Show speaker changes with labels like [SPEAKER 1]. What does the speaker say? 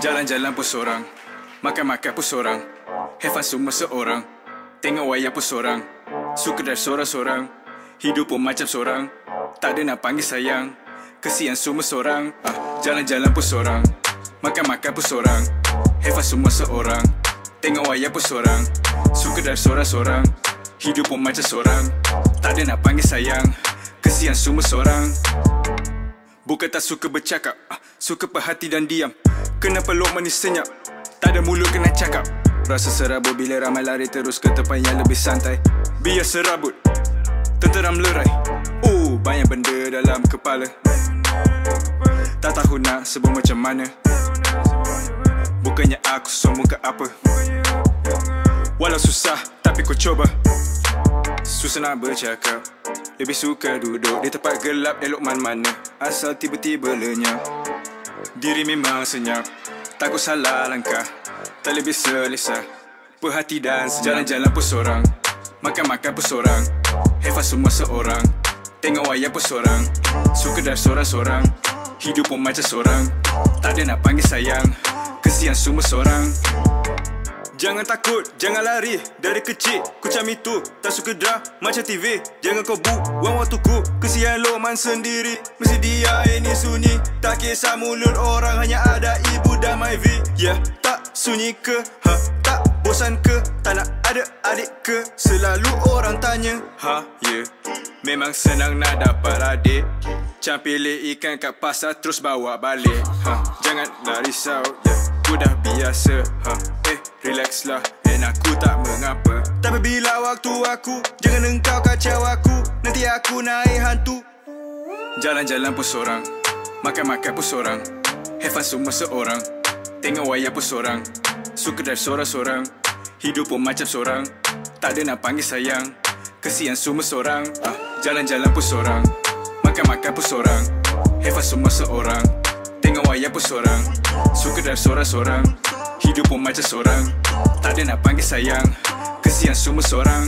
[SPEAKER 1] Jalan-jalan pun seorang. Makan-makan pun seorang. Have fun semua seorang. Tengok wayang pun seorang. Suka dari seorang-seorang Hidup pun macam seorang. Tak ada nak panggil sayang. Kesian semua seorang. Ah, Jalan-jalan pun seorang. Makan-makan pun seorang. Have fun semua seorang. Tengok wayang pun seorang. Suka dari seorang-seorang Hidup pun macam seorang. Tak ada nak panggil sayang. Kesian semua seorang. Bukan tak suka bercakap. Ah, Suka perhati dan diam Kenapa Lokman ni senyap. Tak ada mulut kena cakap. Rasa serabut bila ramai lari terus ke tempat yang lebih santai. Biar serabut. Tenteram lerai. Oh, banyak benda dalam kepala. Tak tahu nak sebut macam mana. Bukannya aku sombong ke apa. Walau susah tapi kau coba Susah nak bercakap. Lebih suka duduk di tempat gelap elok mana-mana. Asal tiba-tiba lenyap Diri memang senyap Takut salah langkah Tak lebih selesa Perhati dan sejalan-jalan pun seorang Makan-makan pun seorang fun semua seorang. Tengok wayang pun seorang Suka dari seorang-seorang Hidup pun macam seorang Tak ada nak panggil sayang Kesian semua seorang Jangan takut, jangan lari. Dari kecil, ku macam itu. Tak suka drama macam TV Jangan kau buang waktuku Kesian Loman sendiri. Mesti dia ini sunyi. Tak kisah mulut orang Hanya ada ibu dan my V. Yeah, tak sunyi ke? Ha, tak bosan ke? Tak nak ada adik ke? Selalu orang tanya. Ha, yeah. Memang senang nak dapat adik. Macam pilih ikan kat pasar Terus bawa balik. Ha, janganlah risau yeah. Ku dah biasa. Ha, Relax lah And aku tak mengapa. Tapi bila waktu aku Jangan engkau kacau aku. Nanti aku naik hantu. Jalan-jalan pun seorang Makan-makan pun seorang. Have fun semua seorang Tengok wayang pun seorang. Suka dari seorang-seorang Hidup pun macam seorang. Tak ada nak panggil sayang Kesian semua seorang. Ah, Jalan-jalan pun seorang Makan-makan pun seorang. Have fun semua seorang Tengok wayang pun seorang. Suka dari seorang-seorang Hidup pun macam seorang. Tak ada nak panggil sayang. Kesian semua seorang